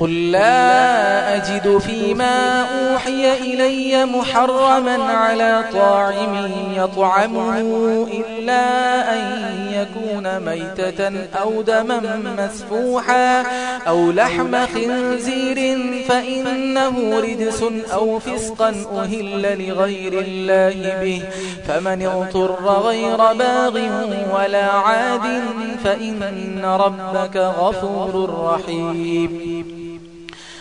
قل لا أجد فيما أوحي إلي محرما على طاعم يطعمه إلا أن يكون ميتة أو دما مسفوحا أو لحم خنزير فإنه رجس أو فسقا أهل لغير الله به فمن اغطر غير باغ ولا عاد فإن ربك غفور رحيم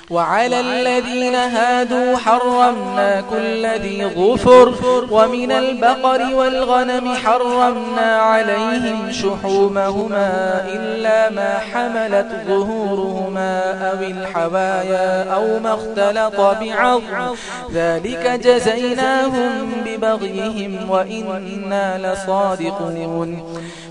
وعلى الذين هادوا حرمنا كل ذي غفر ومن البقر والغنم حرمنا عليهم شحومهما إلا ما حملت ظهورهما أو الحبايا أو ما اختلط بعض ذلك جزيناهم ببغيهم وإنا لصادقون.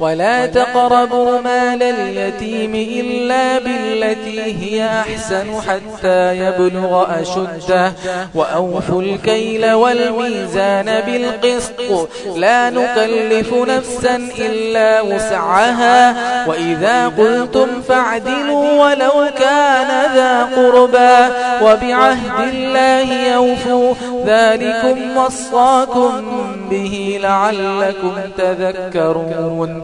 ولا تقربوا مال اليتيم إلا بالتي هي أحسن حتى يبلغ أشده. وأوفوا الكيل والميزان بالقسط. لا نكلف نفسا إلا وسعها. وإذا قلتم فاعدلوا ولو كان ذا قربا وبعهد الله يوفوا ذلكم وصاكم به لعلكم تذكرون.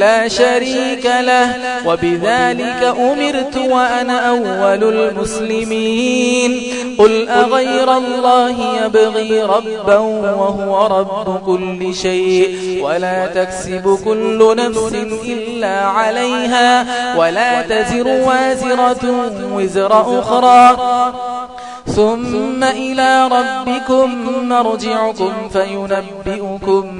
لا شريك له وبذلك أمرت وأنا أول المسلمين. قل أغير الله يبغي ربا وهو رب كل شيء ولا تكسب كل نفس إلا عليها ولا تزر وازرة وزر أخرى. ثم إلى ربكم مرجعكم فينبئكم